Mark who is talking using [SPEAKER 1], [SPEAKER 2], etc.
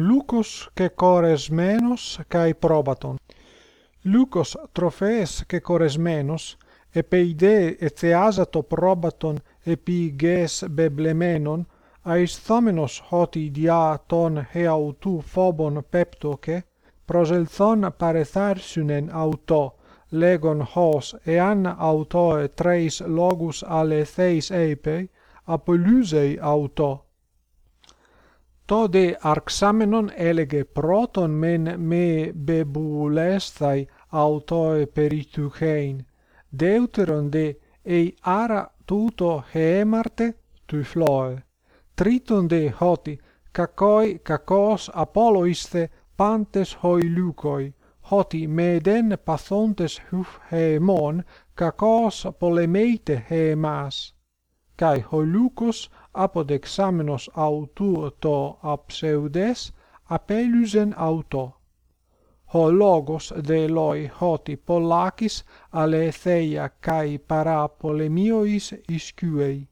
[SPEAKER 1] Lucos και κορεσμένος καί πρόβατον. Lucos τροφές και κορεσμένος, επεϊδέ εθεάζατο πρόβατον επί γες μπεμπλεμένον, αισθόμενος ότι διά τον εαυτού φόβον πέπτωκε, προσελθόν παρεθάρσουνεν αυτό, λέγον χως, εάν αυτό τρεις λόγους αλεθέis έπε, απολύζεϊ αυτό. Το δε αρξάμενον έλεγε πρώτον μεν με μπεμπουλέσθαι αυτό περιτουχέιν, δεύτερον δε, ει άρα τούτο χαίμαρτε του φλόε. Τρίτον δε ότι κακόι κακός απόλο είστε πάντες χοι λούκοι, ότι με δεν παθόντες χουφ χαιμόν κακός πολεμέιτε χαιμάς. kai Holucos apod αυτού το a pseudes αυτό. auto. Ho logos de loi hoti αλεθέια aletheia kai πολεμίοις iscuei.